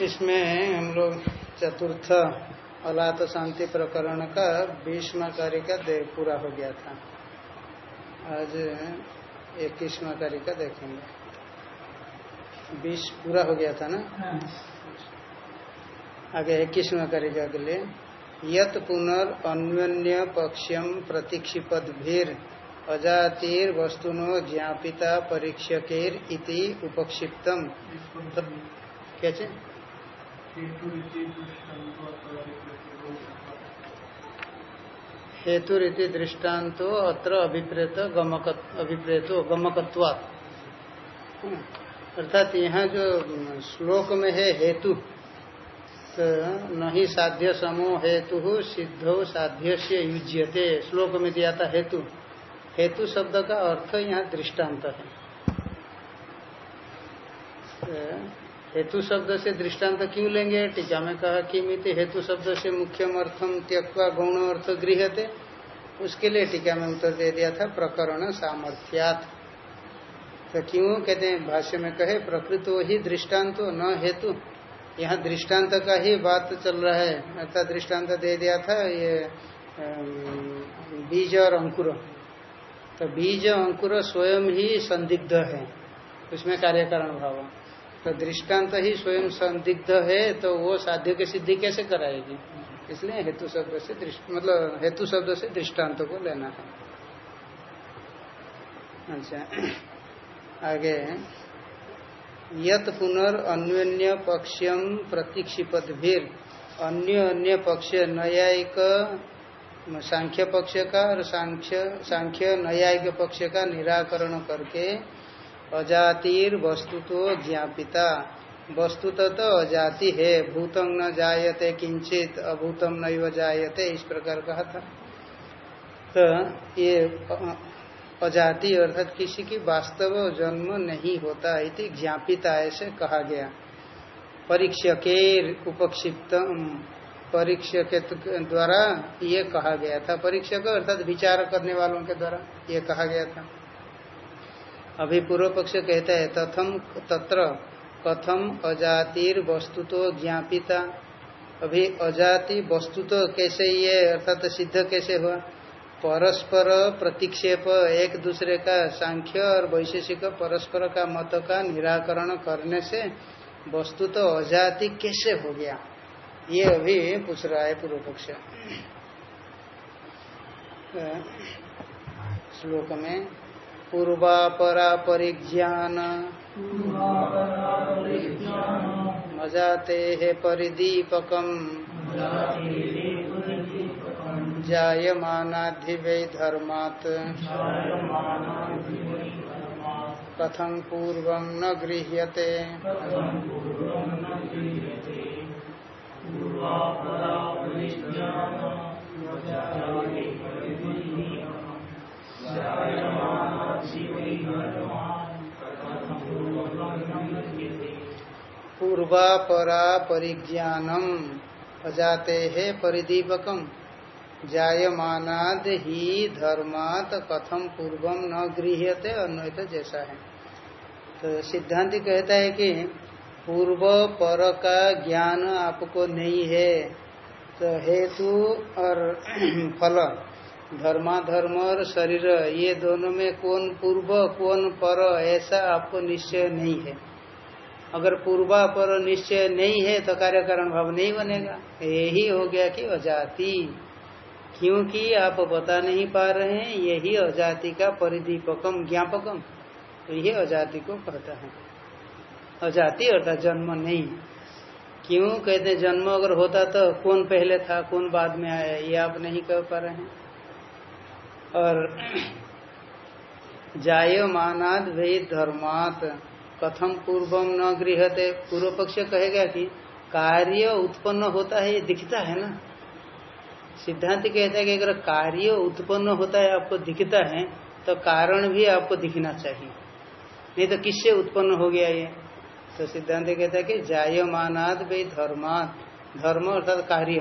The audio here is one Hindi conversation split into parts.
इसमें हम लोग चतुर्थ अलात शांति प्रकरण का बीसवा कार्य का पूरा हो गया था। आज इक्कीसवा कार्य का देखेंगे। बीस पूरा हो गया था ना? हाँ। आगे इक्कीसवा कार्य के लिए यत पुनर् अन्योन्य पक्षम प्रतीक्षिपद भीर अजातिर वस्तुनो ज्ञापिता परीक्षकेर इति उपक्षिप्तम। कैसे? हेतु रीति दृष्टान्तो अत्र अभिप्रेत गमक अभिप्रेतो गमकत्वात्। अर्थात यहाँ जो श्लोक में है हेतु तो नहीं साध्य समूह हेतु सिद्धो साध्य से युज्यते। श्लोक में दिया था हेतु। हेतु शब्द का अर्थ यहाँ दृष्टांत है। हेतु शब्द से दृष्टांत क्यों लेंगे? टीका में कहा कि मिति हेतु शब्द से मुख्यम अर्थम त्यक्वा गौण अर्थ गृहते। उसके लिए टीका में उत्तर दे दिया था, प्रकरण सामर्थ्यात। तो क्यों? कहते हैं, भाष्य में कहे, प्रकृत ही दृष्टांत न हेतु। यहाँ दृष्टांत का ही बात चल रहा है। अर्थात दृष्टांत दे दिया था, ये बीज और अंकुर। तो बीज अंकुर स्वयं ही संदिग्ध है। उसमें कार्यकारण भाव। तो दृष्टांत ही स्वयं संदिग्ध है तो वो साध्य की सिद्धि कैसे कराएगी? इसलिए हेतु शब्द से मतलब हेतु शब्द से दृष्टांत को लेना है। अच्छा आगे यत पुनर् अन्योन्य पक्षम प्रतीक्षिपद भीर अन्य अन्य पक्ष न्यायिक सांख्य पक्ष का और सांख्य सांख्य न्यायिक पक्ष का निराकरण करके अजातिर वस्तु तो ज्ञापिता। वस्तुत तो अजाति है, भूतम न जायते किंचित, अभूतम न जायते, इस प्रकार कहा था। तो ये अजाति अर्थात किसी की वास्तव जन्म नहीं होता इति ज्ञापिता ऐसे कहा गया। परीक्षकेर परीक्षक द्वारा ये कहा गया था। परीक्षक अर्थात विचार करने वालों के द्वारा ये कहा गया था। अभी पूर्व पक्ष कहता है, तथम, तत्र कथम अजातिर वस्तु तो ज्ञापिता। अभी अजाति वस्तु तो कैसे ये अर्थात सिद्ध कैसे हुआ? परस्पर प्रतिक्षेप, एक दूसरे का सांख्य और वैशेषिक परस्पर का मत का निराकरण करने से वस्तु तो अजाति कैसे हो गया? ये अभी पूछ रहा है पूर्व पक्ष। श्लोक में पूर्वापरा परिज्ञान मजाते है परिदीपकम। जायमानाधिवै धर्मात् कथं पूर्व न गृह्यते। पूर्वापरा परिज्ञानम अजाते है परिदीपकम। जायमानाद ही धर्मात कथम पूर्वम न गृह्यते अन्वयत जैसा है। तो सिद्धांत कहता है कि पूर्व पर का ज्ञान आपको नहीं है। तो हेतु और फल, धर्माधर्म और शरीर, ये दोनों में कौन पूर्व, कौन पर, ऐसा आपको निश्चय नहीं है। अगर पूर्वा पर निश्चय नहीं है तो कार्य कारण भाव नहीं बनेगा। यही हो गया कि अजाति। क्योंकि आप बता नहीं पा रहे हैं, यही अजाति का परिदीपकम, ज्ञापकम। तो यही अजाति को कहता है। अजाति अर्थात जन्म नहीं। क्यों? कहते जन्म अगर होता तो कौन पहले था, कौन बाद में आया, ये आप नहीं कह पा रहे हैं। और जायमानाद वही धर्मात, कथम पूर्वम न गृहते। पूर्व पक्ष कहेगा कि कार्य उत्पन्न होता है, ये दिखता है ना? सिद्धांत कहता है कि अगर कार्य उत्पन्न होता है, आपको दिखता है तो कारण भी आपको दिखना चाहिए। नहीं तो किससे उत्पन्न हो गया ये? तो सिद्धांत कहता है कि जायमानाद वे धर्मात। धर्म अर्थात कार्य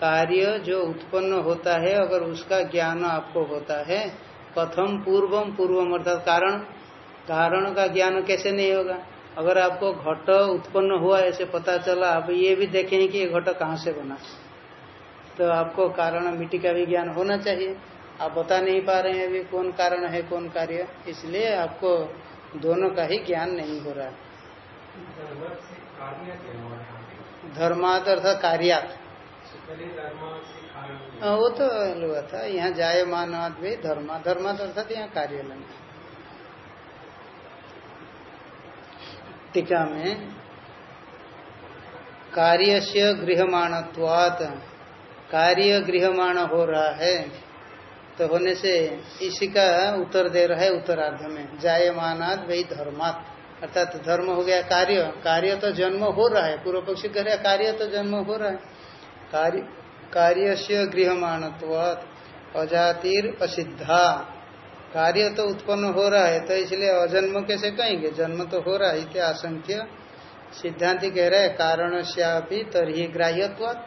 कार्य जो उत्पन्न होता है, अगर उसका ज्ञान आपको होता है, कथम पूर्वम पूर्वम अर्थात कारण। कारण का ज्ञान कैसे नहीं होगा? अगर आपको घट उत्पन्न हुआ, ऐसे पता चला, आप ये भी देखें कि ये घट कहाँ से बना। तो आपको कारण मिट्टी का भी ज्ञान होना चाहिए। आप बता नहीं पा रहे हैं अभी कौन कारण है, कौन कार्य। इसलिए आपको दोनों का ही ज्ञान नहीं हो रहा। धर्मात अर्थात कार्यात हाँ, वो तो हुआ था यहाँ जाय मानवाद भी धर्मा धर्मात अर्थात यहाँ कार्य लेना टीका में कार्य से गृहमाणत्वात कार्य गृहमाण हो रहा है तो होने से इसी का उत्तर दे रहा है उत्तरार्ध में जायमानाद वही धर्मात। अर्थात धर्म हो गया, कार्य। कार्य तो जन्म हो रहा है। पूर्व पक्षी कह रहा कार्य तो जन्म हो रहा है। कार्य कार्य से गृहमाणत्वात अजातिर असिद्धा। कार्य तो उत्पन्न हो रहा है तो इसलिए अजन्म कैसे कहेंगे? जन्म तो हो रहा है इतने आशंक्य सिद्धांति कह रहे हैं कारण श्यापी तरही ग्राह्यत्वात।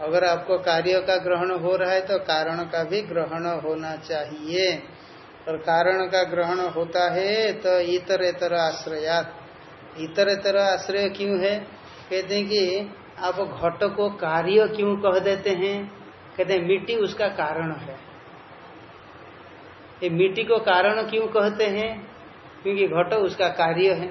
अगर आपको कार्य का ग्रहण हो रहा है तो कारण का भी ग्रहण होना चाहिए। और कारण का ग्रहण होता है तो इतर इतर आश्रयात। इतर इतर आश्रय क्यों है? कहते हैं कि आप घट को कार्य क्यों कह देते हैं? कहते हैं मिट्टी उसका कारण है। ये मिट्टी को कारण क्यों कहते हैं? क्योंकि घट उसका कार्य है।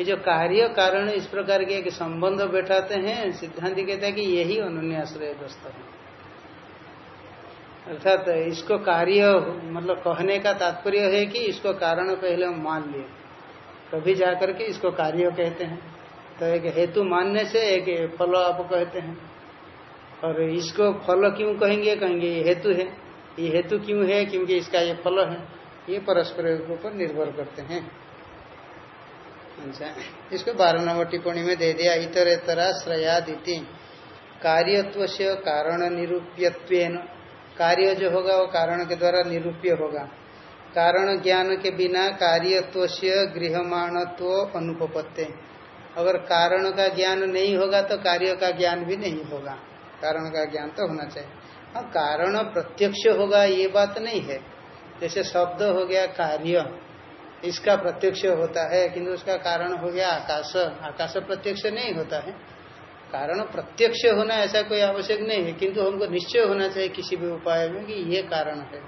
ये जो कार्य कारण इस प्रकार के एक संबंध बैठाते हैं, सिद्धांत कहते हैं कि यही अनुन्याश्रय ग्रस्त है। अर्थात इसको कार्य मतलब कहने का तात्पर्य है कि इसको कारण पहले हम मान लिए। कभी जाकर के इसको कार्य कहते हैं। तो एक हेतु मानने से एक फल आप कहते हैं। और इसको फल क्यों कहेंगे? कहेंगे ये हेतु है। ये हेतु क्यों है? क्योंकि इसका ये फल है। ये परस्पर के ऊपर निर्भर करते हैं। अच्छा इसको बारह नंबर टिप्पणी में दे दिया। इतर श्रयादिति। कार्यत्व से कारण निरूप्यत्व कार्य जो होगा वो कारण के द्वारा निरूप्य होगा। कारण ज्ञान के बिना कार्यत्व से गृहमाणत्व अनुपत्ते अगर कारण का ज्ञान नहीं होगा तो कार्य का ज्ञान भी नहीं होगा। कारण का ज्ञान तो होना चाहिए। हाँ कारण प्रत्यक्ष होगा ये बात नहीं है। जैसे शब्द हो गया कार्य, इसका प्रत्यक्ष होता है, किंतु उसका कारण हो गया आकाश। आकाश प्रत्यक्ष नहीं होता है। कारण प्रत्यक्ष होना ऐसा कोई आवश्यक नहीं है, किंतु हमको निश्चय होना चाहिए किसी भी उपाय में कि ये कारण है।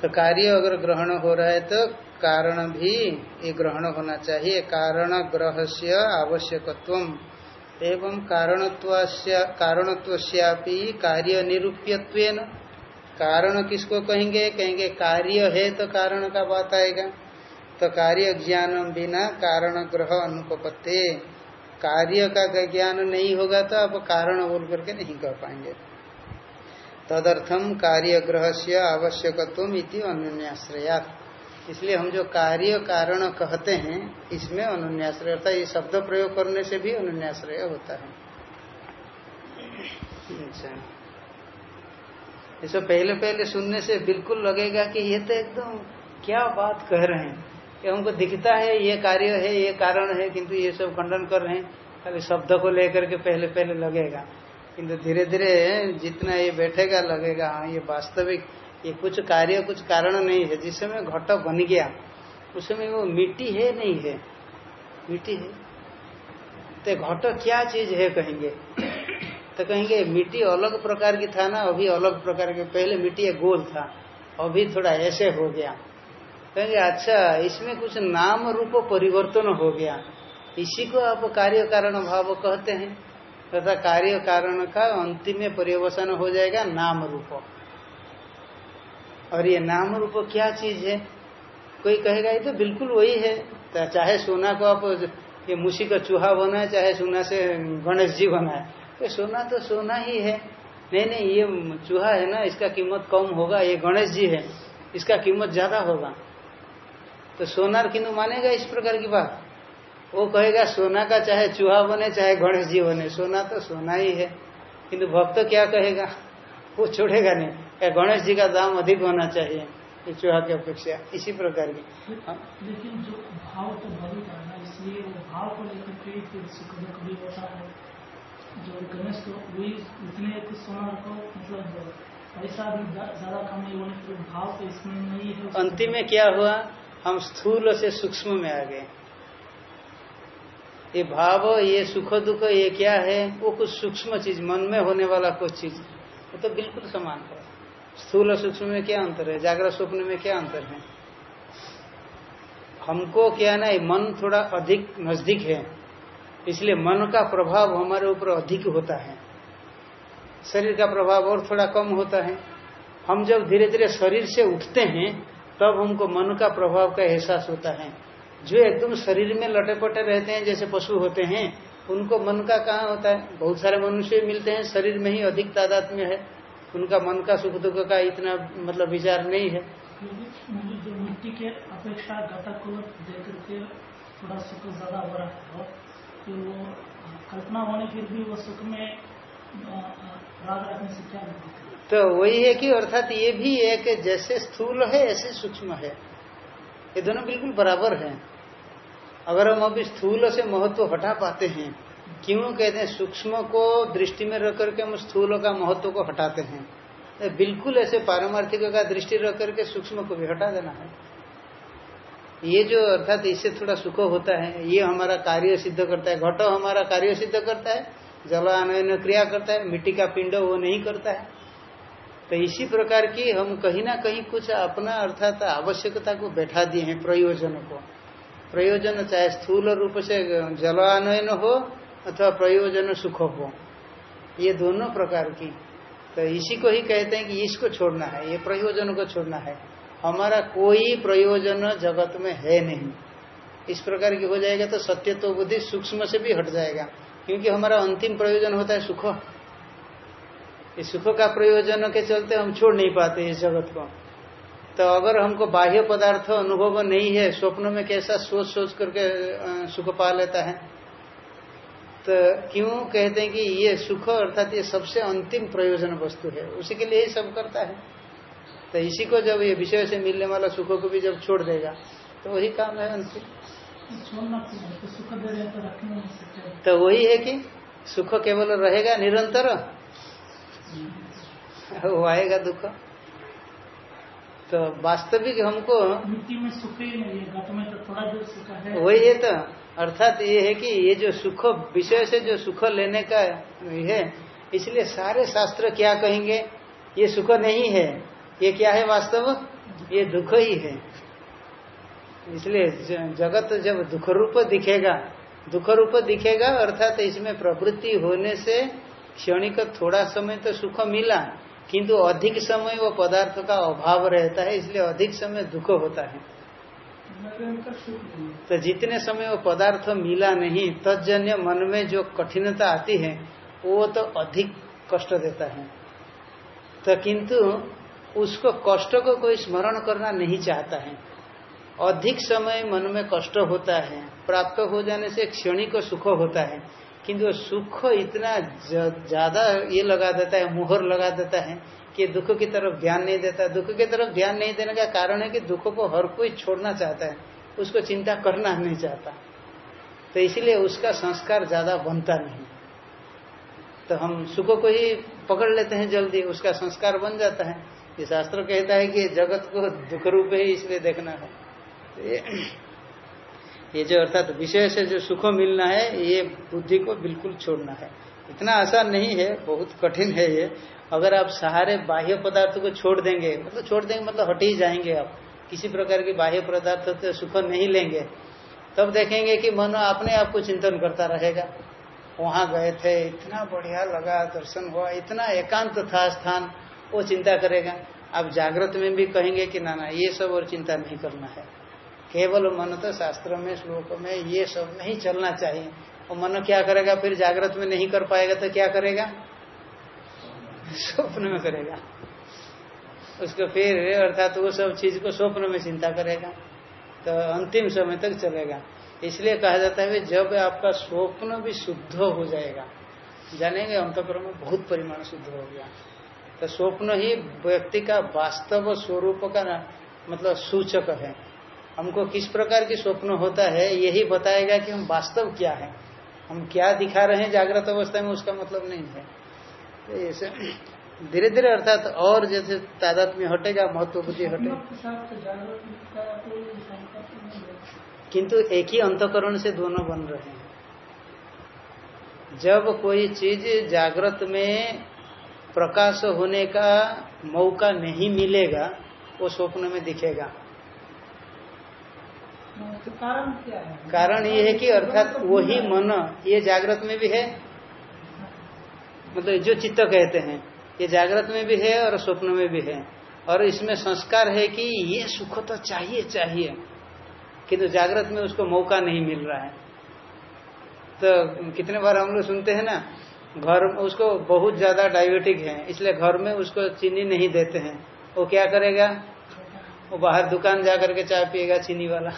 तो कार्य अगर ग्रहण हो रहा है तो कारण भी ये ग्रहण होना चाहिए। कारण ग्रह से आवश्यकत्व एवं कारणत्व कार्य निरूप्यत्व कारण किसको कहेंगे? कहेंगे कार्य है तो कारण का बात आएगा। तो कार्य ज्ञान बिना कारण ग्रह अनुपत्ति कार्य का ज्ञान नहीं होगा तो आप कारण बोल करके नहीं कर पाएँगे। तदर्थम कार्य ग्रह से आवश्यकत्व इति अनुन्याश्रया। इसलिए हम जो कार्य कारण कहते हैं, इसमें अनुन्याश्रय है ये शब्द प्रयोग करने से भी अनुन्याश्रय होता है। अच्छा। पहले पहले सुनने से बिल्कुल लगेगा कि ये तो एकदम क्या बात कह रहे हैं। कि हमको दिखता है ये कार्य है, ये कारण है, किंतु ये सब खंडन कर रहे हैं। खाली शब्द को लेकर के पहले पहले लगेगा। किंतु धीरे धीरे जितना ये बैठेगा, लगेगा हाँ ये वास्तविक, ये कुछ कार्य, कुछ कारण नहीं है। जिस समय घट बन गया, उस समय वो मिट्टी है नहीं है? मिट्टी है। तो घट क्या चीज़ है कहेंगे? तो कहेंगे मिट्टी अलग प्रकार की था ना, अभी अलग प्रकार के। पहले मिट्टी गोल था, अभी थोड़ा ऐसे हो गया। कहेंगे अच्छा इसमें कुछ नाम रूप परिवर्तन हो गया। इसी को आप कार्य कारण भाव कहते हैं। तथा कार्य कारण का अंतिम परिवर्तन हो जाएगा नाम रूप। और ये नाम रूप क्या चीज़ है? कोई कहेगा, ये तो बिल्कुल वही है। तो चाहे सोना को आप ये मुसी का चूहा बनाए, चाहे सोना से गणेश जी बनाए। ये सोना तो सोना ही है। नहीं नहीं, ये चूहा है ना, इसका कीमत कम होगा, ये गणेश जी है, इसका कीमत ज़्यादा होगा। तो सोनार किन्तु मानेगा इस प्रकार की बात? वो कहेगा सोना का चाहे चूहा बने चाहे गणेश जी बने सोना तो सोना ही है। किंतु भक्त क्या कहेगा? वो छोड़ेगा नहीं। क्या गणेश जी का दाम अधिक होना चाहिए? चूहा की अपेक्षा। इसी प्रकार की? लेकिन जो भाव तो इसलिए भाव को लेकर कभी होता है। जो गणेश तो वही उतने सोना को मतलब पैसा भी ज़्यादा कम नहीं होने भाव तो इसमें नहीं है। अंतिम में क्या हुआ? हम स्थूल से सूक्ष्म में आ गए। ये भाव, ये सुख दुख, ये क्या है? वो कुछ सूक्ष्म चीज़, मन में होने वाला कुछ चीज़। वो तो बिल्कुल समान है। स्थूल सूक्ष्म में क्या अंतर है? जागरण स्वप्न में क्या अंतर है? हमको क्या ना मन थोड़ा अधिक नज़दीक है। इसलिए मन का प्रभाव हमारे ऊपर अधिक होता है। शरीर का प्रभाव और थोड़ा कम होता है। हम जब धीरे धीरे शरीर से उठते हैं, तब हमको मन का प्रभाव का एहसास होता है। जो एकदम शरीर में लटे पटे रहते हैं जैसे पशु होते हैं उनको मन का कहाँ होता है? बहुत सारे मनुष्य मिलते हैं शरीर में ही अधिक तादाद में है। उनका मन का सुख दुख का इतना मतलब विचार नहीं है। जो मिट्टी के अपेक्षा घटक को देकर के थोड़ा सुख ज़्यादा हो रहा है तो कल्पना होने फिर भी वो सुख में राग रखने से क्या तो वही है कि अर्थात ये भी एक जैसे स्थूल है ऐसे सूक्ष्म है। ये दोनों बिल्कुल बराबर हैं। अगर हम अभी स्थूल से महत्व हटा पाते हैं, क्यों कहते हैं सूक्ष्म को दृष्टि में रख करके हम स्थूल का महत्व को हटाते हैं? बिल्कुल ऐसे पारमार्थिक का दृष्टि रख करके सूक्ष्म को भी हटा देना है। ये जो अर्थात इससे थोड़ा सुख होता है, ये हमारा कार्य सिद्ध करता है। घटो हमारा कार्य सिद्ध करता है जल आनयन क्रिया करता है, मिट्टी का पिंड वो नहीं करता है। तो इसी प्रकार की हम कहीं ना कहीं कुछ अपना अर्थात आवश्यकता को बैठा दिए हैं, प्रयोजन को। प्रयोजन चाहे स्थूल रूप से जल जलानयन हो अथवा प्रयोजन सुख हो। ये दोनों प्रकार की। तो इसी को ही कहते हैं कि इसको छोड़ना है, ये प्रयोजन को छोड़ना है। हमारा कोई प्रयोजन जगत में है नहीं। इस प्रकार की हो जाएगा तो सत्य तो बुद्धि सूक्ष्म से भी हट जाएगा, क्योंकि हमारा अंतिम प्रयोजन होता है सुख। इस सुख का प्रयोजन के चलते हम छोड़ नहीं पाते इस जगत को। तो अगर हमको बाह्य पदार्थ अनुभव नहीं है स्वप्न में कैसा सोच सोच करके सुख पा लेता है? तो क्यों कहते हैं कि ये सुख अर्थात ये सबसे अंतिम प्रयोजन वस्तु है उसी के लिए ही सब करता है। तो इसी को जब ये विषय से मिलने वाला सुख को भी जब छोड़ देगा तो वही काम है अंतिम। तो वही है कि सुख केवल रहेगा निरंतर? वो आएगा दुख। तो वास्तविक हमको मिट्टी में सुख ही नहीं है में तो थोड़ा जो सुख है। वही है तो अर्थात ये है कि ये जो सुख विषय से जो सुख लेने का है इसलिए सारे शास्त्र क्या कहेंगे? ये सुख नहीं है। ये क्या है वास्तव? ये दुख ही है। इसलिए जगत जब दुख रूप दिखेगा दुख रूप दिखेगा अर्थात इसमें प्रवृत्ति होने से क्षणिक थोड़ा समय तो सुख मिला। किंतु अधिक समय वो पदार्थ का अभाव रहता है, इसलिए अधिक समय दुख होता है। तो जितने समय वो पदार्थ मिला नहीं तजन्य मन में जो कठिनता आती है, वो तो अधिक कष्ट देता है। तो किंतु उसको कष्ट को कोई स्मरण करना नहीं चाहता है। अधिक समय मन में कष्ट होता है, प्राप्त हो जाने से क्षणिक सुख होता है। किंतु सुख इतना ज़्यादा ये लगा देता है, मुहर लगा देता है कि दुख की तरफ़ ध्यान नहीं देता। दुख की तरफ़ ध्यान नहीं देने का कारण है कि दुख को हर कोई छोड़ना चाहता है, उसको चिंता करना नहीं चाहता। तो इसलिए उसका संस्कार ज़्यादा बनता नहीं। तो हम सुख को ही पकड़ लेते हैं जल्दी, उसका संस्कार बन जाता है। ये शास्त्र कहता है कि जगत को दुख रूप ही इसलिए देखना है। तो ये जो अर्थात विषय से जो सुख मिलना है, ये बुद्धि को बिल्कुल छोड़ना है। इतना आसान नहीं है, बहुत कठिन है ये। अगर आप सहारे बाह्य पदार्थ को छोड़ देंगे मतलब छोड़ देंगे मतलब हट ही जाएँगे आप। किसी प्रकार के बाह्य पदार्थ से सुख नहीं लेंगे, तब देखेंगे कि मनो अपने आप को चिंतन करता रहेगा। वहाँ गए थे, इतना बढ़िया लगा, दर्शन हुआ, इतना एकांत था स्थान, वो चिंता करेगा। आप जागृत में भी कहेंगे कि ना ना, ये सब और चिंता नहीं करना है। केवल मन तो शास्त्र में, श्लोक में, ये सब नहीं चलना चाहिए। और मन क्या करेगा? फिर जागृत में नहीं कर पाएगा तो क्या करेगा? स्वप्न में करेगा। उसको फिर, अर्थात वो सब चीज़ को स्वप्न में चिंता करेगा। तो अंतिम समय तक चलेगा। इसलिए कहा जाता है जब आपका स्वप्न भी शुद्ध हो जाएगा, जानेंगे अंतपुर में बहुत परिमाण शुद्ध हो गया। तो स्वप्न ही व्यक्ति का वास्तव स्वरूप का मतलब सूचक है। हमको किस प्रकार की स्वप्न होता है, यही बताएगा कि हम वास्तव क्या है। हम क्या दिखा रहे हैं जागृत अवस्था में, उसका मतलब नहीं है। तो ऐसे धीरे धीरे अर्थात और जैसे तादात में हटेगा, महत्व बुद्धि हटेगा किंतु एक ही अंतकरण से दोनों बन रहे हैं। जब कोई चीज़ जागृत में प्रकाश होने का मौका नहीं मिलेगा, वो स्वप्न में दिखेगा। तो कारण क्या है? कारण ये है कि अर्थात वही मन ये जागृत में भी है। मतलब जो चित्त कहते हैं, ये जागृत में भी है और स्वप्न में भी है। और इसमें संस्कार है कि ये सुख तो चाहिए चाहिए। किंतु जागृत में उसको मौका नहीं मिल रहा है। तो कितने बार हम लोग सुनते हैं ना, घर उसको बहुत ज़्यादा डायबिटिक है, इसलिए घर में उसको चीनी नहीं देते हैं। वो क्या करेगा? वो बाहर दुकान जाकर के चाय पिएगा, चीनी वाला।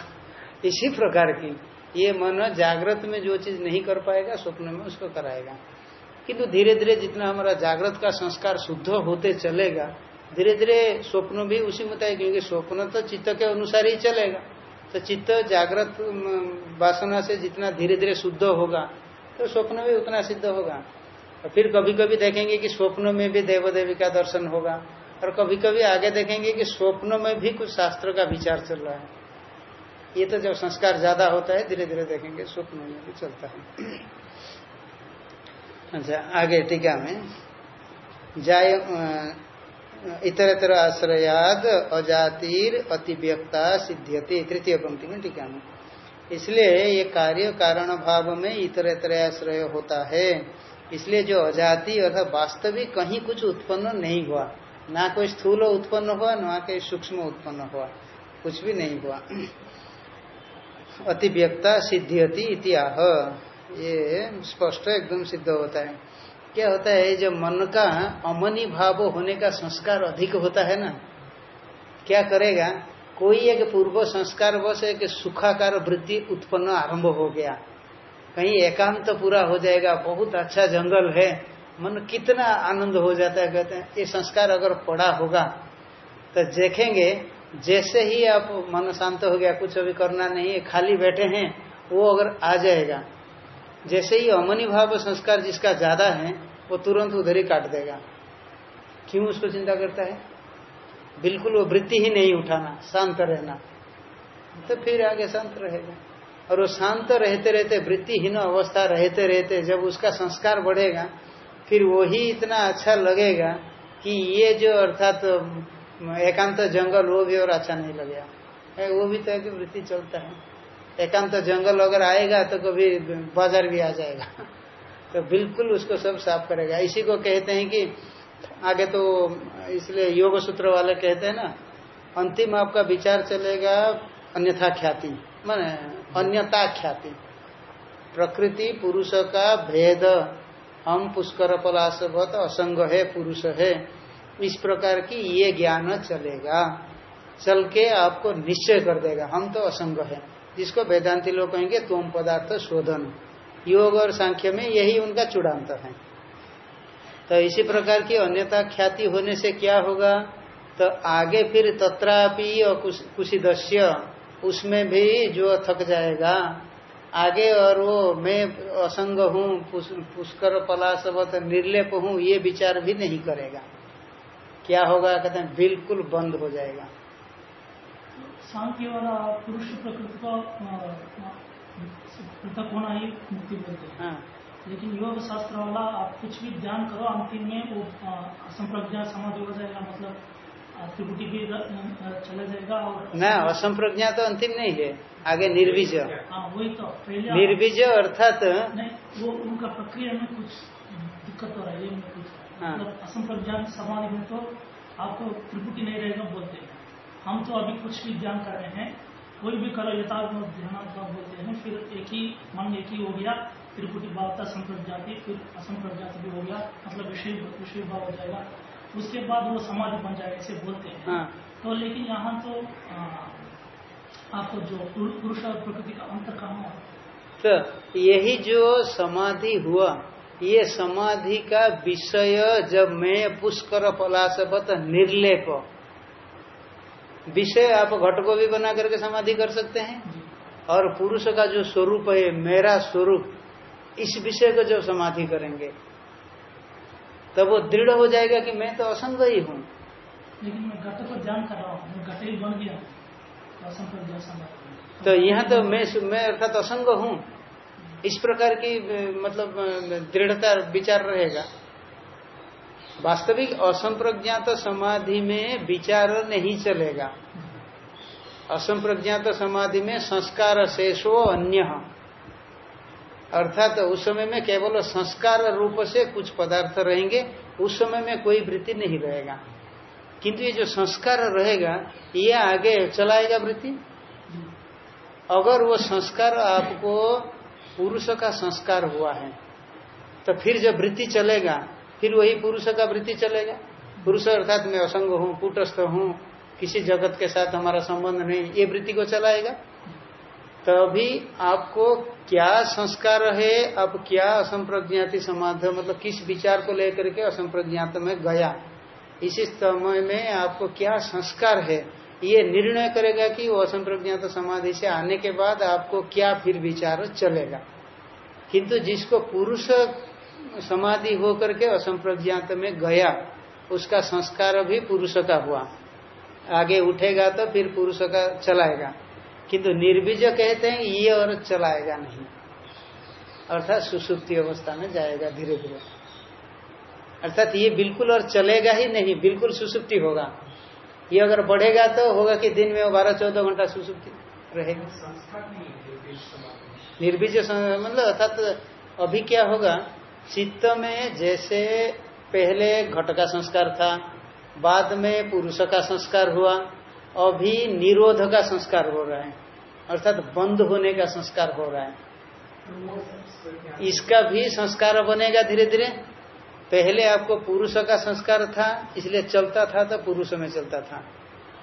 इसी प्रकार की, ये मन जागृत में जो चीज़ नहीं कर पाएगा, स्वप्न में उसको कराएगा। किंतु धीरे धीरे जितना हमारा जागृत का संस्कार शुद्ध होते चलेगा धीरे धीरे स्वप्न भी उसी मत है, क्योंकि स्वप्न तो चित्त के अनुसार ही चलेगा। तो चित्त जागृत वासना से जितना धीरे धीरे शुद्ध होगा तो स्वप्न भी उतना सिद्ध होगा। और फिर कभी कभी देखेंगे कि स्वप्न में भी देव देवी का दर्शन होगा, और कभी कभी आगे देखेंगे कि स्वप्न में भी कुछ शास्त्र का विचार चल रहा है। ये तो जब संस्कार ज़्यादा होता है धीरे धीरे देखेंगे स्वप्न में भी चलता है। अच्छा आगे टीका में, जाय इतर इतर आश्रयाद अजातिर अतिव्यक्ता सिद्ध्यति, तृतीय पंक्ति में टीका में। इसलिए ये कार्य कारण भाव में इतर इतर आश्रय होता है। इसलिए जो अजाति अर्थात वास्तविक कहीं कुछ उत्पन्न नहीं हुआ, ना कोई स्थूल उत्पन्न हुआ, ना कोई सूक्ष्म उत्पन्न हुआ, कुछ भी नहीं हुआ। अतिव्यक्ता सिद्धियति इतिहाह ये स्पष्ट एकदम सिद्ध होता है। क्या होता है, जब मन का अमनी भाव होने का संस्कार अधिक होता है ना, क्या करेगा? कोई एक पूर्व संस्कार बस एक सुखाकार वृद्धि उत्पन्न आरंभ हो गया। कहीं एकांत तो पूरा हो जाएगा, बहुत अच्छा जंगल है, मन कितना आनंद हो जाता है, कहते हैं। ये संस्कार अगर पड़ा होगा तो देखेंगे जैसे ही आप मन शांत हो गया, कुछ अभी करना नहीं है, खाली बैठे हैं, वो अगर आ जाएगा, जैसे ही अमनी भाव संस्कार जिसका ज़्यादा है, वो तुरंत उधर ही काट देगा। क्यों उसको चिंता करता है? बिल्कुल वो वृत्ति ही नहीं उठाना, शांत रहना। तो फिर आगे शांत रहेगा। और वो शांत रहते रहते, वृत्तिहीन अवस्था रहते रहते, जब उसका संस्कार बढ़ेगा, फिर वो ही इतना अच्छा लगेगा कि ये जो अर्थात एकांत जंगल, वो भी और अच्छा नहीं लगेगा। वो भी तो है कि वृत्ति चलता है। एकांत जंगल अगर आएगा तो कभी बाज़ार भी आ जाएगा। तो बिल्कुल उसको सब साफ़ करेगा। इसी को कहते हैं कि आगे तो इसलिए योग सूत्र वाले कहते हैं ना, अंतिम आपका विचार चलेगा अन्यथा ख्याति, माने अन्यता ख्याति। प्रकृति, पुरुष का भेद। हम पुष्कर पलाश बहुत असंग है, पुरुष है। इस प्रकार की ये ज्ञान चलेगा। चल के आपको निश्चय कर देगा। हम तो असंग है। जिसको वेदांति लोग कहेंगे, तुम पदार्थ शोधन। योग और सांख्य में यही उनका चूड़ांत है। तो इसी प्रकार की अन्यता ख्याति होने से क्या होगा? तो आगे फिर तत्रापि और कुशीदस्य, उसमें भी जो थक जाएगा, आगे और वो मैं असंग हूँ पुष्कर पलाशवत निर्लेप हूँ, ये विचार भी नहीं करेगा। क्या होगा? कहते हैं बिल्कुल बंद हो जाएगा। सांख्य वाला पुरुष प्रकृति का पृथक होना ही मुक्ति बोलते हैं। हाँ। लेकिन योग शास्त्र वाला आप कुछ भी ध्यान करो अंतिम में वो असंप्रज्ञा समाधि हो जाएगा मतलब त्रिपुटी भी चला जाएगा और न असंप्रज्ञा तो अंतिम नहीं है आगे निर्विज। हाँ वही तो निर्विज अर्थात नहीं वो उनका प्रक्रिया में कुछ दिक्कत हो रहा है हाँ। मतलब असंप्रज्ञान समाधि में तो आपको त्रिपुटी नहीं रहेगा बोलते हैं हम तो अभी कुछ भी ज्ञान कर रहे हैं कोई भी करो यथार्थ ध्यान बोलते हैं फिर एक ही मन एक ही हो गया त्रिपुटी भावता संप्रज्ञाति फिर असंप्रज्ञाति भी हो गया मतलब विषय विषय भाव हो जाएगा उसके बाद वो समाधि बन जाएगा ऐसे बोलते हैं हाँ। तो लेकिन यहाँ तो आपको जो पुरुष और प्रकृति का अंतर कहा तो यही जो समाधि हुआ ये समाधि का विषय जब मैं पुष्कर पलाशवत निर्लेप। विषय आप घट को भी बना करके समाधि कर सकते हैं। और पुरुष का जो स्वरूप है मेरा स्वरूप इस विषय को जब समाधि करेंगे तब वो दृढ़ हो जाएगा कि मैं तो असंग ही हूँ। लेकिन मैं घट को ध्यान कर रहा हूँ घट ही बन गया। तो यहाँ तो मैं मैं अर्थात असंग हूँ। इस प्रकार की मतलब दृढ़ता विचार रहेगा। वास्तविक असंप्रज्ञात समाधि में विचार नहीं चलेगा। असंप्रज्ञात समाधि में संस्कार शेषो अन्य। अर्थात तो उस समय में केवल संस्कार रूप से कुछ पदार्थ रहेंगे, उस समय में कोई वृत्ति नहीं रहेगा। किंतु ये जो संस्कार रहेगा, ये आगे चलाएगा वृत्ति। अगर वो संस्कार आपको पुरुष का संस्कार हुआ है तो फिर जब वृत्ति चलेगा, फिर वही पुरुष का वृत्ति चलेगा। पुरुष अर्थात मैं असंग हूँ, कुटस्थ हूँ, किसी जगत के साथ हमारा संबंध नहीं, ये वृत्ति को चलाएगा। तभी आपको क्या संस्कार है, अब क्या असंप्रज्ञाति समाधि मतलब किस विचार को लेकर के असंप्रज्ञात में गया, इसी समय में आपको क्या संस्कार है ये निर्णय करेगा कि वो असंप्रज्ञात समाधि से आने के बाद आपको क्या फिर विचार चलेगा। किंतु जिसको पुरुष समाधि होकर के असंप्रज्ञात में गया, उसका संस्कार भी पुरुष का हुआ। आगे उठेगा तो फिर पुरुष का चलाएगा। किंतु निर्बीज कहते हैं, ये और चलाएगा नहीं। अर्थात सुसुप्ति अवस्था में जाएगा धीरे धीरे अर्थात ये बिल्कुल और चलेगा ही नहीं, बिल्कुल सुसुप्ति होगा। ये अगर बढ़ेगा तो होगा कि दिन में बारह चौदह घंटा सुसुप्ति रहेगा। निर्बीज मतलब अर्थात अभी क्या होगा चित्त में जैसे पहले घट का संस्कार था बाद में पुरुष का संस्कार हुआ अभी निरोध का संस्कार हो रहा है अर्थात बंद होने का संस्कार हो रहा है। इसका भी संस्कार बनेगा धीरे धीरे पहले आपको पुरुष का संस्कार था, इसलिए चलता था तो पुरुष में चलता था।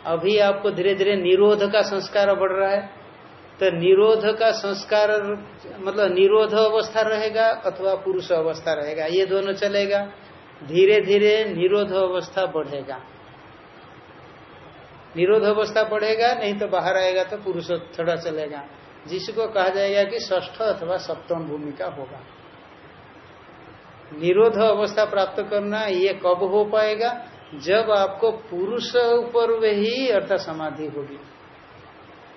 अभी आपको धीरे धीरे निरोध का संस्कार बढ़ रहा है। तो निरोध का संस्कार मतलब निरोध अवस्था रहेगा अथवा पुरुष अवस्था रहेगा, ये दोनों चलेगा। धीरे धीरे निरोध अवस्था बढ़ेगा। निरोध अवस्था बढ़ेगा, नहीं तो बाहर आएगा तो पुरुष थोड़ा चलेगा। जिसको कहा जाएगा कि ष्ठ अथवा सप्तम भूमिका होगा। निरोध अवस्था प्राप्त करना ये कब हो पाएगा? जब आपको पुरुष ऊपर ही अर्थात समाधि होगी।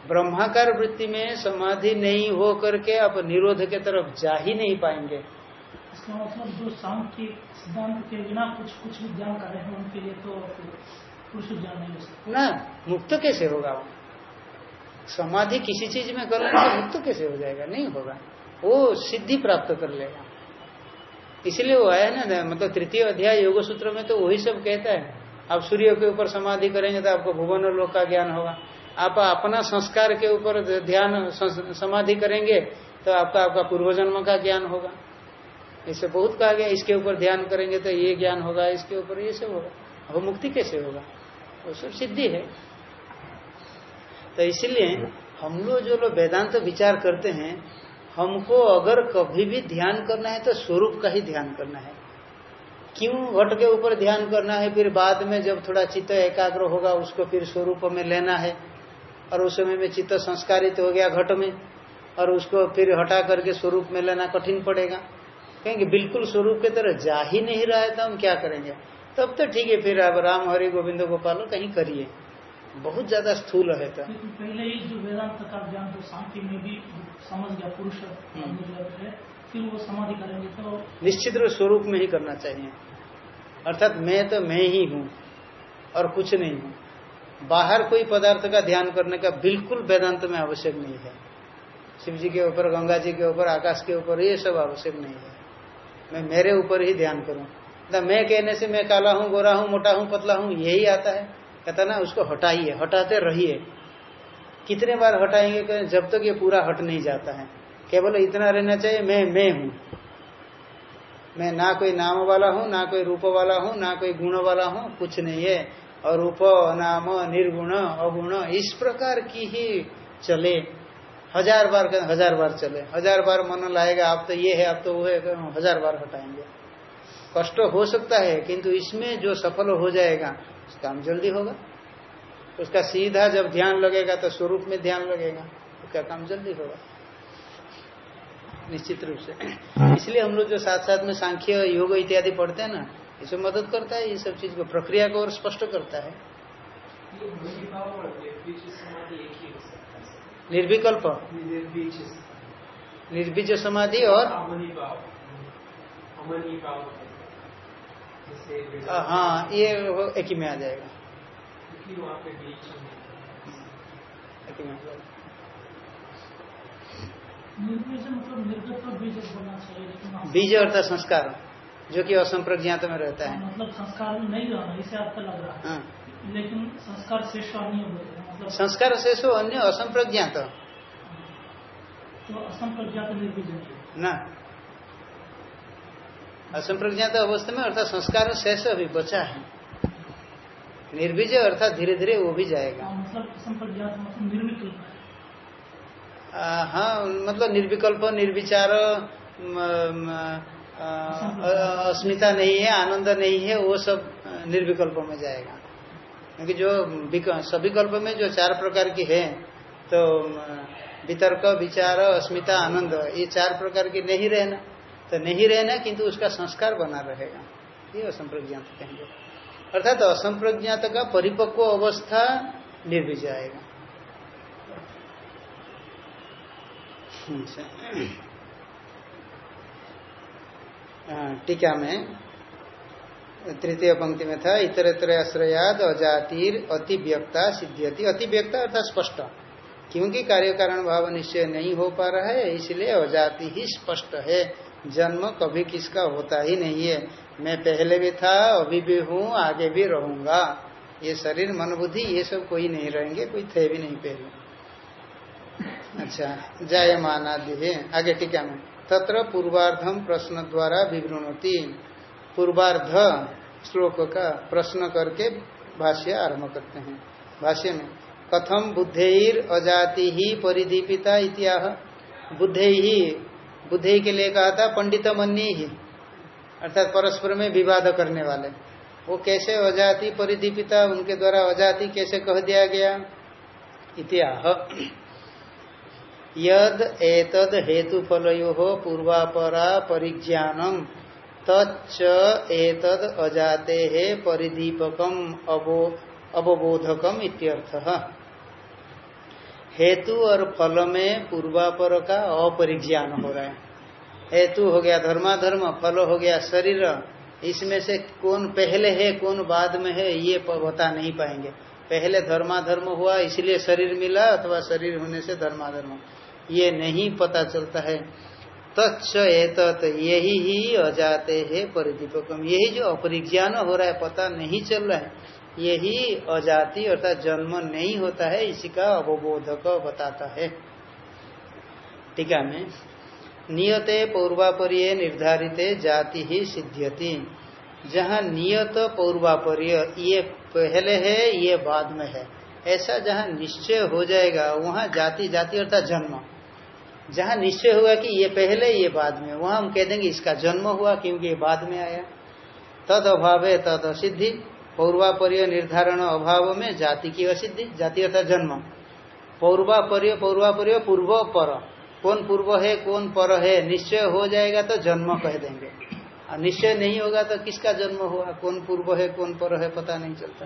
ब्रह्माकार वृत्ति में समाधि नहीं हो करके आप निरोध के तरफ़ जा ही नहीं पाएँगे। इसका मतलब जो सांख्य सिद्धांत के बिना कुछ कुछ भी ज्ञान कर रहे हैं उनके लिए तो पुरुष ज्ञान नहीं हो सकता। ना मुक्त कैसे होगा वो? समाधि किसी चीज़ में कर लेंगे तो मुक्त कैसे हो जाएगा? नहीं होगा। वो सिद्धि प्राप्त कर लेगा। इसलिए वो आया ना मतलब तृतीय अध्याय योग सूत्र में तो वही सब कहता है। आप सूर्य के ऊपर समाधि करेंगे तो आपको भुवन लोक का ज्ञान होगा। आप अपना संस्कार के ऊपर ध्यान समाधि करेंगे तो आपका आपका पूर्व जन्म का ज्ञान होगा। इसे बहुत कहा गया, इसके ऊपर ध्यान करेंगे तो ये ज्ञान होगा, इसके ऊपर ये सब होगा। वो मुक्ति कैसे होगा? वो सब सिद्धि है। तो इसलिए हम लोग जो लोग वेदांत विचार करते हैं हमको अगर कभी भी ध्यान करना है तो स्वरूप का ही ध्यान करना है। क्यों घट के ऊपर ध्यान करना है, फिर बाद में जब थोड़ा चित्त एकाग्र होगा, उसको फिर स्वरूप में लेना है। और उस समय में चित्त संस्कारित हो गया घट में, और उसको फिर हटा करके स्वरूप में लेना कठिन पड़ेगा। कहेंगे, बिल्कुल स्वरूप की तरह जा ही नहीं रहा है तो हम क्या करेंगे? तब तो ठीक है, फिर आप राम हरि गोविंद गोपाल कहीं करिए। बहुत ज़्यादा स्थूल है। तो पहले ही जो वेदांत का ज्ञान तो शांति में भी समझ गया पुरुष हम्म। फिर वो समाधि करेंगे तो निश्चित रूप स्वरूप में ही करना चाहिए। अर्थात मैं तो मैं ही हूँ और कुछ नहीं हूँ। बाहर कोई पदार्थ का ध्यान करने का बिल्कुल वेदांत में आवश्यक नहीं है। शिव जी के ऊपर गंगा जी के ऊपर आकाश के ऊपर ये सब आवश्यक नहीं है। मैं मेरे ऊपर ही ध्यान करूँ। मैं कहने से मैं काला हूँ गोरा हूँ मोटा हूँ पतला हूँ यही आता है। कहता ना, उसको हटाइए, हटाते रहिए। कितने बार हटाएँगे जब तक ये पूरा हट नहीं जाता है। केवल इतना रहना चाहिए, मैं मैं हूँ। मैं ना कोई नाम वाला हूँ, ना कोई रूप वाला हूँ, ना कोई गुण वाला हूँ, कुछ नहीं है। और रूप, नाम, निर्गुण, अगुण, इस प्रकार की ही चले। हज़ार बार हज़ार बार चले। हज़ार बार मन लाएगा आप तो ये है आप तो वो है हज़ार बार हटाएँगे। कष्ट हो सकता है, किंतु इसमें जो सफल हो जाएगा काम जल्दी होगा। उसका सीधा जब ध्यान लगेगा तो स्वरूप में ध्यान लगेगा, उसका काम जल्दी होगा। निश्चित रूप से। इसलिए हम लोग जो साथ साथ में सांख्य, योग इत्यादि पढ़ते हैं ना इसे मदद करता है, ये सब चीज़ को, प्रक्रिया को और स्पष्ट करता है। निर्विकल्प। निर्बीज समाधि और हाँ ये एक ही में आ जाएगा। एक ही में आ जाएगा। मतलब बीज अर्थात संस्कार जो कि असंप्रज्ञात में रहता है। मतलब संस्कार में नहीं रहना इसे आपका लग रहा है। हाँ। लेकिन संस्कार शेष अन्य हैं मतलब संस्कार शेष हो अन्य असंप्रज्ञात। तो असंप्रज्ञात निर्बीज ना। असंप्रज्ञात अवस्था में अर्थात संस्कार शेष अभी बचा है। निर्बीज अर्थात धीरे धीरे वो भी जाएगा। मतलब असंप्रज्ञात मतलब निर्विकल्प है। हाँ मतलब निर्विकल्प निर्विचार अस्मिता नहीं है आनंद नहीं है वो सब निर्विकल्प में जाएगा। क्योंकि जो विक- सविकल्प में जो चार प्रकार की है तो वितर्क विचार अस्मिता आनंद ये चार प्रकार की नहीं रहना। तो नहीं रहना, किंतु उसका संस्कार बना रहेगा। ये असंप्रज्ञात कहेंगे। अर्थात असंप्रज्ञात का परिपक्व अवस्था निर्विज आएगा अच्छा। टीका में, तृतीय पंक्ति में था इतर इतर आश्रयाद अजातिर अतिव्यक्ता सिद्ध्यति। अतिव्यक्ता अर्थात स्पष्ट। क्योंकि कार्य कारण भाव निश्चय नहीं हो पा रहा है, इसलिए अजाति ही स्पष्ट है। जन्म कभी किसका होता ही नहीं है। मैं पहले भी था, अभी भी हूँ, आगे भी रहूँगा। ये शरीर, मन, बुद्धि, ये सब कोई नहीं रहेंगे, कोई थे भी नहीं पहले। अच्छा जय जायमानादि है आगे टीका में तत्र पूर्वार्धम प्रश्न द्वारा विवृणती। पूर्वार्ध श्लोक का प्रश्न करके भाष्य आरंभ करते हैं। भाष्य में कथम बुद्धेर अजाति ही परिदीपिता इतिहा बुद्धे ही बुद्धे के लिए कहा था पंडित मन्नी ही। अर्थात परस्पर में विवाद करने वाले। वो कैसे अजाति परिदीपिता, उनके द्वारा अजाति कैसे कह दिया गया? इत्याह यद एतद हेतुफलयो पूर्वापरा परिज्ञानम, तच्च एतद अजाते है परिदीपकम अवबोधकम इत्यर्थः। हेतु और फल में पूर्वापर का अपरिज्ञान हो रहा है। हेतु हो गया धर्माधर्म, फल हो गया शरीर। इसमें से कौन पहले है, कौन बाद में है, ये बता नहीं पाएँगे। पहले धर्माधर्म हुआ, इसलिए शरीर मिला, अथवा शरीर होने से धर्माधर्म। ये नहीं पता चलता है। तत्स एतत, यही ही अजाते है परिदीपकम। यही जो अपरिज्ञान हो रहा है, पता नहीं चल रहा है। यही अजाति अर्थात जन्म नहीं होता है, इसी का अवबोधक बताता है। टीका में नियते पौर्वापर्य निर्धारित जाति ही सिद्ध्यति। जहाँ नियत पौर्वापर्य, ये पहले है, ये बाद में है। ऐसा जहाँ निश्चय हो जाएगा, वहाँ जाति जाति अर्थात जन्म। जहाँ निश्चय हुआ कि ये पहले, ये बाद में, वहाँ हम कह देंगे इसका जन्म हुआ क्योंकि ये बाद में आया। तद अभाव तद असिद्धि पौर्वापर्य निर्धारण अभाव में जाति की असिद्धि, जाति अर्थात जन्म। पौर्वापर्य पौर्वापर्य पूर्व पर। कौन पूर्व है, कौन पर है, निश्चय हो जाएगा तो जन्म कह देंगे। और निश्चय नहीं होगा तो किसका जन्म हुआ? कौन पूर्व है, कौन पर है, पता नहीं चलता।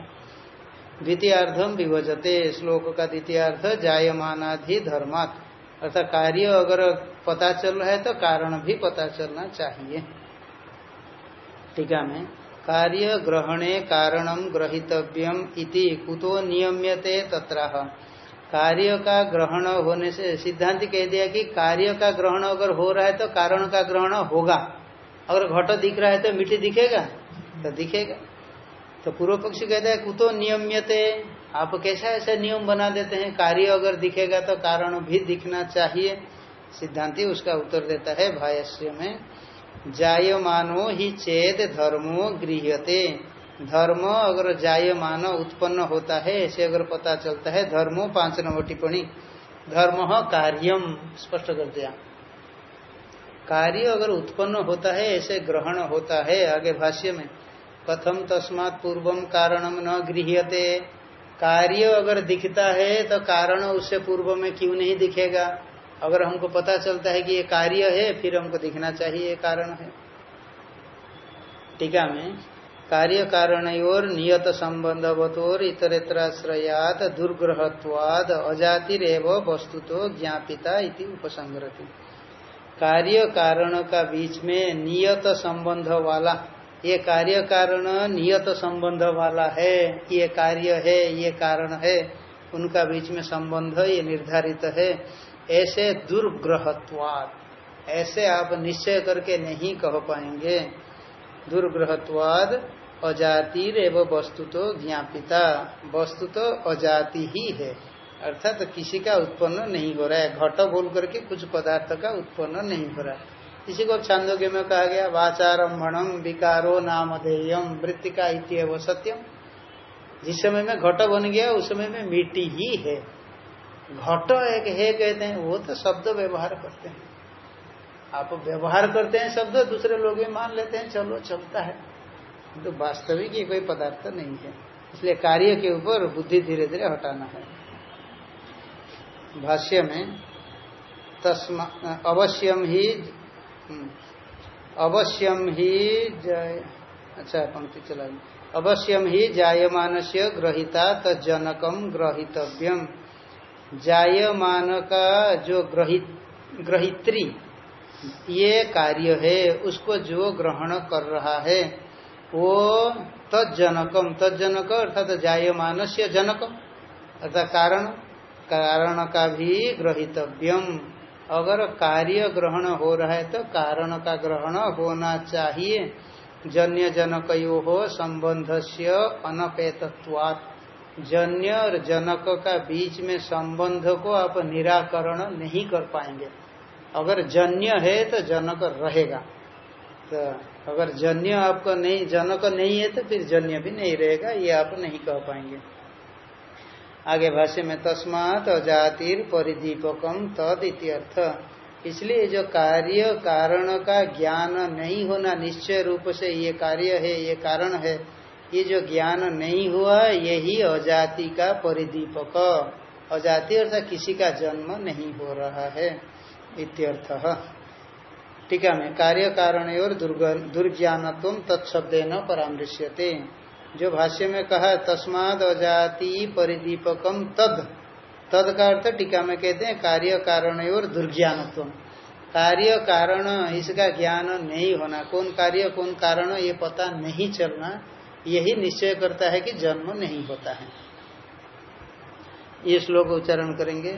द्वितीयार्धम विभजते, श्लोक का द्वितीयार्ध जायमानाधि धर्मात्। अर्थात कार्य अगर पता चल रहा है तो कारण भी पता चलना चाहिए। टीका में कार्य ग्रहणे कारणम ग्रहितव्यम इति कुतो नियम्यते तत्राह कार्य का ग्रहण होने से सिद्धांत कह दिया कि कार्य का ग्रहण अगर हो रहा है तो कारण का ग्रहण होगा। अगर घट दिख रहा है तो मिट्टी दिखेगा? तो दिखेगा। तो पूर्व पक्षी कहता है, कुतो नियम्यते। आप कैसा ऐसा नियम बना देते हैं? कार्य अगर दिखेगा तो कारण भी दिखना चाहिए। सिद्धांति उसका उत्तर देता है भाष्य में। जायमानो ही चेत धर्मो गृह्यते। धर्म अगर जायमान उत्पन्न होता है, ऐसे अगर पता चलता है, धर्मो पाँच नंबर टिप्पणी। धर्म कार्यम, स्पष्ट कर दिया। कार्य अगर उत्पन्न होता है, ऐसे ग्रहण होता है, आगे भाष्य में। कथम तस्मात पूर्वम कारणम न गृह्यते। कार्य अगर दिखता है तो कारण उससे पूर्व में क्यों नहीं दिखेगा? अगर हमको पता चलता है कि ये कार्य है, फिर हमको दिखना चाहिए ये कारण है। टीका में, कार्य कारण और नियत संबंधवतोर इतरेत्राश्रयात दुर्ग्रहत्वाद अजातिरव वस्तु तो ज्ञापिता इति उपसंग्रति कार्य कारण का बीच में नियत संबंध वाला, ये कार्य कारण नियत संबंध वाला है ये कार्य है, ये कारण है, उनका बीच में संबंध ये निर्धारित है। ऐसे दुर्ग्रहत्वाद ऐसे आप निश्चय करके नहीं कह पाएँगे। दुर्ग्रहत्वाद अजातिर एवं वस्तु तो ज्ञापिता। वस्तु तो अजाति ही है। अर्थात तो किसी का उत्पन्न नहीं हो रहा है। घट बोल करके कुछ पदार्थ का उत्पन्न नहीं हो रहा है। इसी को छांदोग्य में कहा गया वाचारम्भम विकारो नामधेयम वृत्तिका इतव सत्यम जिस समय में घट बन गया, उस समय में मिट्टी ही है। घट एक है कहते हैं, वो तो शब्द व्यवहार करते हैं। आप व्यवहार करते हैं शब्द, दूसरे लोग भी मान लेते हैं, चलो, चलता है। तो वास्तविक ये कोई पदार्थ नहीं है। इसलिए कार्य के ऊपर बुद्धि धीरे धीरे हटाना है। भाष्य में, तस्मा, अवश्यम ही हम्म। अवश्यम ही जय अच्छा पंक्ति चला अवश्यम ही जायमान से ग्रहिता तजनकम ग्रहितव्यम। जायमान का जो ग्रहित, ग्रहित्री, ये कार्य है, उसको जो ग्रहण कर रहा है, वो तजनकम तजनक अर्थात जायमान से जनकम, अर्थात कारण कारण का भी ग्रहितव्यम। अगर कार्य ग्रहण हो रहा है तो कारण का ग्रहण होना चाहिए। जन्य जनक हो संबंध से अनपेतत्वात्। जन्य और जनक का बीच में संबंध को आप निराकरण नहीं कर पाएँगे। अगर जन्य है तो जनक रहेगा। तो अगर जन्य आपका नहीं, जनक नहीं है तो फिर जन्य भी नहीं रहेगा, ये आप नहीं कह पाएँगे। आगे भाष्य में, तस्मात अजातिर परिदीपकम तद इत्यर्थ इसलिए जो कार्य, कारण का ज्ञान नहीं होना निश्चय रूप से ये कार्य है, ये कारण है। ये जो ज्ञान नहीं हुआ, यही अजाति का परिदीपक। अजाति अर्थात किसी का जन्म नहीं हो रहा है, इत्यर्थ। टीका में कार्य कारण और दुर्ज्ञानत्व तत्शब्द न परामृश्यते। जो भाष्य में कहा, तस्माद अजाति परिदीपकम तद। तद का अर्थ टीका में कहते हैं कार्य कारण और दुर्ज्ञानत्व। कार्य कारण, इसका ज्ञान नहीं होना, कौन कार्य, कौन कारण, ये पता नहीं चलना। यही निश्चय करता है कि जन्म नहीं होता है। ये श्लोक उच्चारण करेंगे।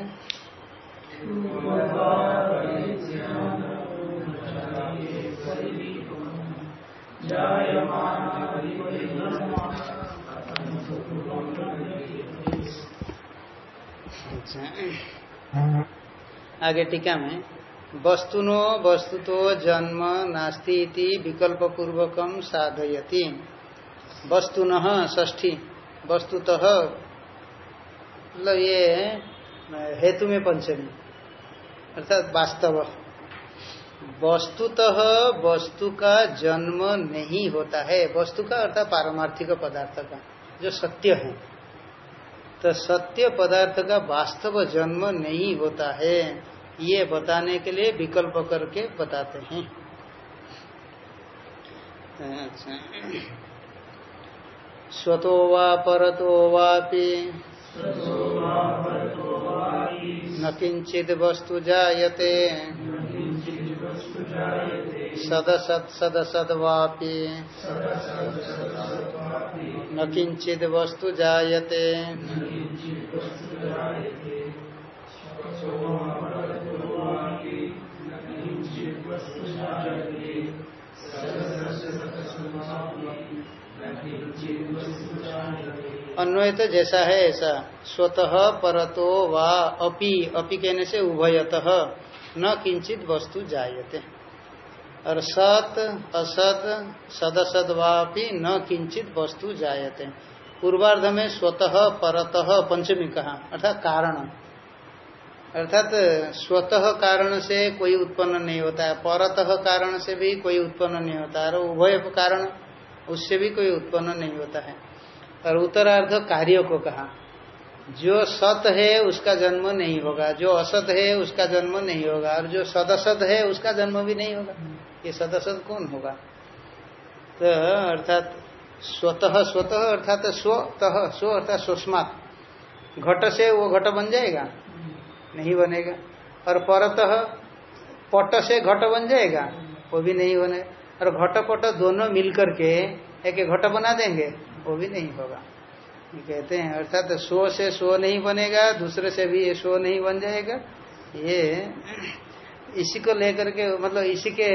अच्छा। आगे टीका में, वस्तुनो वस्तुतो जन्म नास्ती विकल्प पूर्वकम साधयति। वस्तुन ष्ठी वस्तुतः मतलब ये हेतु में पंचमी, अर्थात वास्तव। वस्तुतः, वस्तु का जन्म नहीं होता है। वस्तु का अर्थात पारमार्थिक पदार्थ का, जो सत्य है। तो सत्य पदार्थ का वास्तव जन्म नहीं होता है। ये बताने के लिए विकल्प करके बताते हैं। अच्छा। स्वतो वा परतो वापि। न किंचित वस्तु जायते। सदसत न किंचित वस्तु जायते। अन्वय तो जैसा है ऐसा। स्वतः परतो वा अपि अपि कहने से उभयत, न किंचित वस्तु जायते। और सत, असत, सदसद वापि न किंचित वस्तु जायते। पूर्वार्ध में स्वतः, परतः, पंचमी कहा, अर्थात कारण। अर्थात स्वतः कारण से कोई उत्पन्न नहीं होता है। परतः कारण से भी कोई उत्पन्न नहीं होता है। और उभय कारण, उससे भी कोई उत्पन्न नहीं होता है। और उत्तरार्ध कार्य को कहा। जो सत है, उसका जन्म नहीं होगा। जो असत है, उसका जन्म नहीं होगा। और जो सदसत है, उसका जन्म भी नहीं होगा। ये सदसत कौन होगा? तो अर्थात स्वतः स्वतः अर्थात स्वतः, स्व अर्थात स्वस्मात। घट से वो घट बन जाएगा? नहीं बनेगा। और परतः पट से घट बन जाएगा? वो भी नहीं बने। और घट पट दोनों मिलकर के एक घट बना देंगे। वो भी नहीं होगा। ये कहते हैं, अर्थात तो स्व से सो नहीं बनेगा, दूसरे से भी ये स्व नहीं बन जाएगा। ये इसी को लेकर के मतलब इसी के,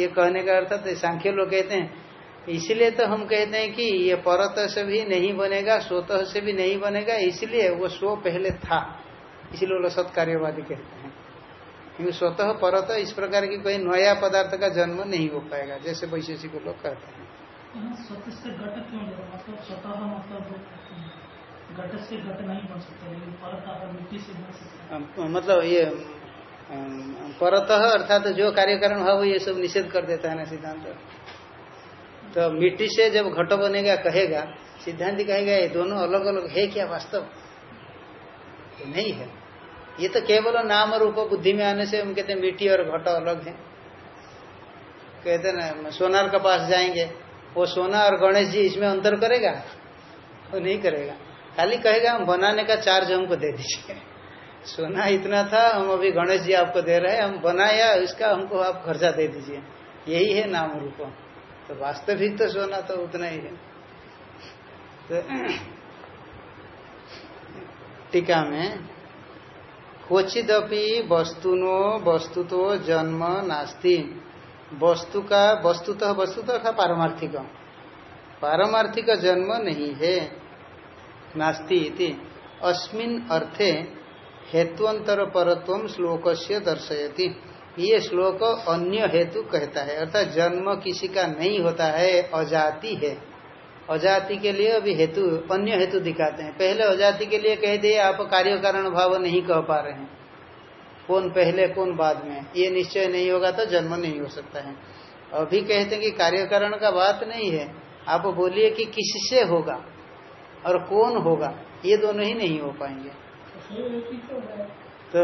ये कहने का अर्थात तो सांख्य लोग कहते हैं, इसलिए तो हम कहते हैं कि ये परत से भी नहीं बनेगा स्वतः से भी नहीं बनेगा, इसलिए वो स्व पहले था। इसलिए वो सत्कार्यवादी कहते हैं। क्योंकि स्वतः परत इस प्रकार की कोई नया पदार्थ का जन्म नहीं हो पाएगा, जैसे वैशेषिक लोग कहते हैं। मतलब स्वतः मतलब घट से घट नहीं बन सकता मिट्टी से बन सकता मतलब ये परत अर्थात तो जो कार्य कारण भाव ये सब निषेध कर देता है ना सिद्धांत? तो मिट्टी से जब घट बनेगा, कहेगा, सिद्धांत कहेगा, ये दोनों अलग अलग है क्या वास्तव? नहीं है। ये तो केवल नाम रूप बुद्धि में आने से हम कहते हैं मिट्टी और घट अलग है। कहते ना, सोनार के पास जाएँगे वो सोना और गणेश जी इसमें अंतर करेगा? वो नहीं करेगा। खाली कहेगा, हम बनाने का चार्ज हमको दे दीजिए। सोना इतना था, हम अभी गणेश जी आपको दे रहे हैं, हम बनाया, इसका हमको आप खर्चा दे दीजिए। यही है नाम रूप। तो वास्तविक तो सोना तो उतना ही है। तो टीका में, क्वचिदपि वस्तुनो वस्तु तो जन्म नास्ति। वस्तु का, वस्तुतः वस्तुतः था पारमार्थिक। पारमार्थिक जन्म नहीं है। नास्ति इति। अस्मिन अर्थे हेतुअंतर परत्व श्लोक से दर्शयति। ये श्लोक अन्य हेतु कहता है, अर्थात जन्म किसी का नहीं होता है, अजाति है। अजाति के लिए अभी हेतु, अन्य हेतु दिखाते हैं। पहले अजाति के लिए कह दिए, आप कार्य कारण भाव नहीं कह पा रहे हैं। कौन पहले, कौन बाद में। ये निश्चय नहीं होगा तो जन्म नहीं हो सकता है। अभी कहते हैं कि कार्य कारण का बात नहीं है। आप बोलिए कि किससे होगा और कौन होगा, ये दोनों ही नहीं हो पाएँगे। तो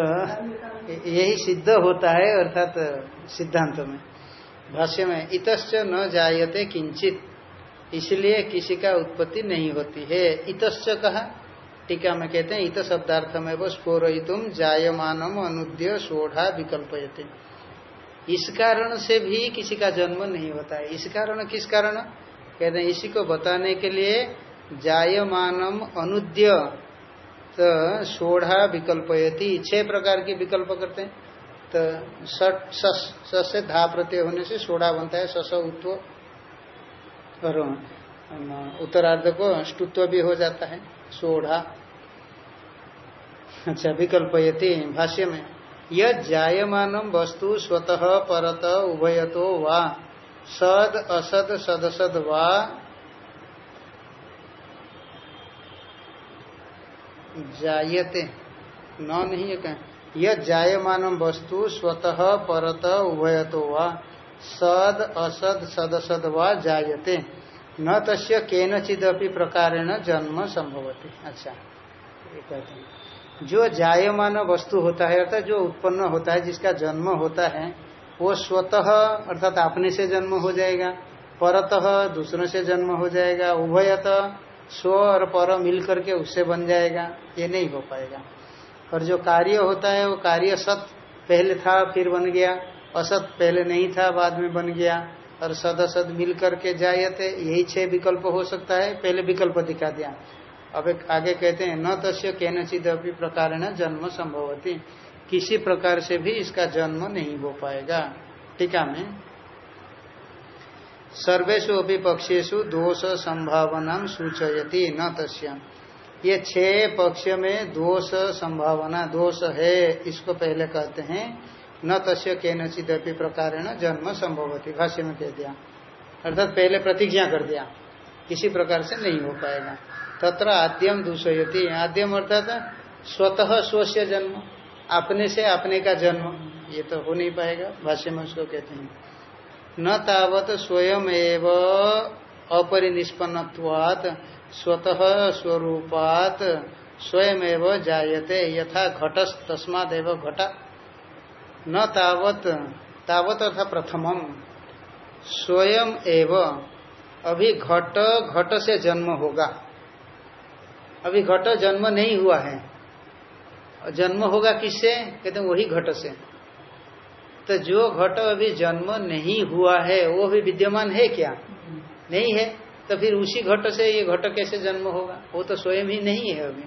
यही सिद्ध होता है अर्थात सिद्धांत में। भाष्य में, इतश्च न जायते किंचित इसलिए किसी का उत्पत्ति नहीं होती है। इतश्च कहा? टीका में कहते हैं, इत शब्दार्थ में वो स्फोरितुम जायमानम अनुद्य सोढ़ा विकल्प इस कारण से भी किसी का जन्म नहीं होता है। इस कारण, किस कारण? कहते हैं, इसी को बताने के लिए जायमानम अनुद्य तो सोढ़ा विकल्पयति। छह प्रकार के विकल्प करते हैं। तो सट सस से धा प्रत्यय होने से सोढ़ा बनता है, सस उत्व और उत्तरार्ध को स्तुत्व भी हो जाता है। सोढ़ा। अच्छा विकल्पयति भाष्य में यह जायमान वस्तु स्वतः परत उभयतो वा, सद, असद, सदसद वा, जायते। न नहीं है कहें। यह जायमान वस्तु स्वतः परत उभयतो वा, सद, असद, सदसद वा जायते। न तस्य केनचिदपि प्रकारेण जन्म संभवती। अच्छा जो जायमान वस्तु होता है, अर्थात जो उत्पन्न होता है, जिसका जन्म होता है, वो स्वतः, अर्थात अपने से जन्म हो जाएगा, परतः दूसरों से जन्म हो जाएगा, उभयतः स्व और पर मिल करके उससे बन जाएगा, ये नहीं हो पाएगा। और जो कार्य होता है, वो कार्य सत, पहले था, फिर बन गया, असत, पहले नहीं था, बाद में बन गया और सद असद मिल करके जायते यही छह विकल्प हो सकता है। पहले विकल्प दिखा दिया। अब आगे कहते हैं, न तस्य केनचित अभी प्रकार न जन्म संभवती। किसी प्रकार से भी इसका जन्म नहीं हो पाएगा। टीका में सर्वेशु अभी पक्षेशु दोष संभावना सूचयती, न तस्याम ये छह पक्ष में दोष संभावना, दोष है, इसको पहले कहते हैं। न तस्य के नचिदपि प्रकार जन्म संभवती भाष्य में कह दिया। अर्थात पहले प्रतिज्ञा कर दिया। किसी प्रकार से नहीं हो पाएगा। तत्र आद्यम दूषयती। आद्यम अर्थात स्वतः स्वस्य जन्म, अपने से अपने का जन्म, ये तो हो नहीं पाएगा भाष्य में उसको कहते हैं। न तावत स्वयं एव अपरिनिष्पन्नवात स्वतः स्वरूपात स्वयं एव जायते। यथा घटस, तस्मादेव घट। न तावत तावत अर्थात प्रथमम स्वयं एव, अभी घट घट से जन्म होगा। अभी घट जन्म नहीं हुआ है। जन्म होगा किससे? कहते हैं वही घट से। तो जो घट अभी जन्म नहीं हुआ है, वो भी विद्यमान है क्या? नहीं है। तो फिर उसी घट से ये घट कैसे जन्म होगा? वो तो स्वयं ही नहीं है अभी।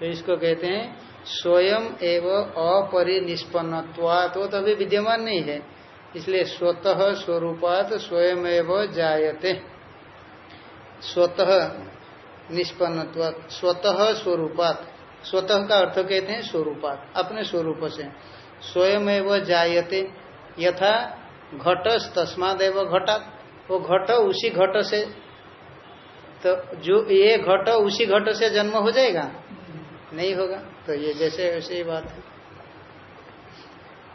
तो इसको कहते हैं स्वयं एवं अपरिनिष्पन्न तो तो अभी विद्यमान नहीं है। इसलिए स्वतः स्वरूपात स्वयं एवं जायते। स्वतः निष्पन्न स्वतः स्वरूपात। स्वतः का अर्थ कहते हैं स्वरूपात, अपने स्वरूप से। स्वयं एवं जायते, यथा घट तस्मादेव घटात। वो घट उसी घट से तो जो ये घट उसी घट से जन्म हो जाएगा? नहीं होगा। तो ये जैसे वैसे ही बात है।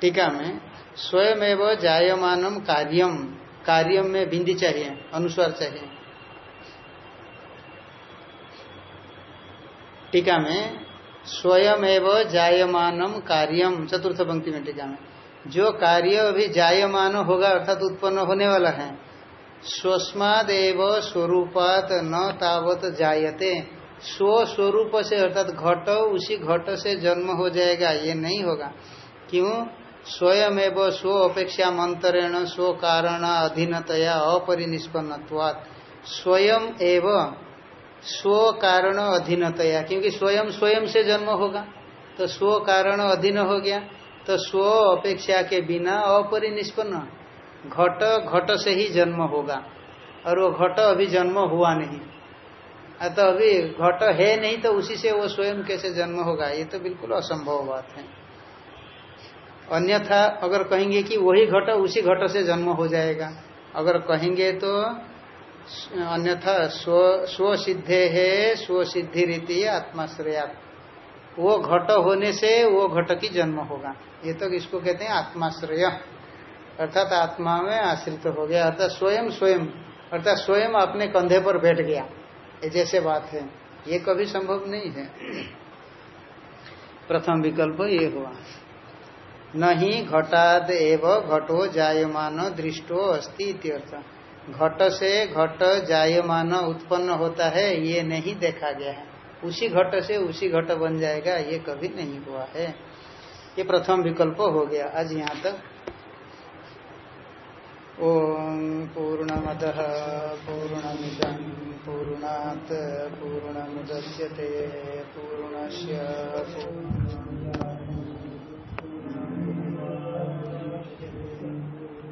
टीका में स्वयं एवं जायमानम कार्यम कार्यम में बिंदी चाहिए, अनुस्वार चाहिए। टीका में स्वयं एवं जायमानम कार्यम चतुर्थ पंक्ति में टीका में, जो कार्य अभी जायमान होगा, अर्थात उत्पन्न होने वाला है, स्वस्मादेव स्वरूपात न तावत जायते। स्व स्वरूप से अर्थात घट, उसी घट से जन्म हो जाएगा। ये नहीं होगा। क्यों? स्वयं एवं स्व अपेक्षा मंत्रेण स्व कारण अधीनतया अपरिनिष्पन्न स्वयं एवं स्व कारण अधीनतया, क्योंकि स्वयं स्वयं से जन्म होगा। तो स्व कारण अधीन हो गया। तो स्व अपेक्षा के बिना अपरिनिष्पन्न। घट घट से ही जन्म होगा। और वो घट अभी जन्म हुआ नहीं। तो अभी घट है नहीं तो उसी से वो स्वयं कैसे जन्म होगा? ये तो बिल्कुल असंभव बात है। अन्यथा अगर कहेंगे कि वही घट उसी घट से जन्म हो जाएगा। अगर कहेंगे तो अन्यथा स्व स्व सिद्धे है स्व सिद्धि रीति आत्माश्रया। वो घट होने से वो घट की जन्म होगा। ये तो इसको कहते हैं? आत्माश्रय। अर्थात आत्मा में आश्रित हो गया। अर्थात स्वयं स्वयं। अर्थात स्वयं अपने कंधे पर बैठ गया। जैसे बात है, ये कभी संभव नहीं है। प्रथम विकल्प ये हुआ। नहीं घटाद एव घटो जायमान दृष्टो अस्ति इत्यर्थ। घट से घट जायमान उत्पन्न होता है, ये नहीं देखा गया है। उसी घट से उसी घट बन जाएगा, ये कभी नहीं हुआ है। ये प्रथम विकल्प हो गया। आज यहाँ तक। ॐ पूर्णमदः पूर्णमिदं पूर्णात् पूर्णमुदच्यते पूर्णस्य पूर्ण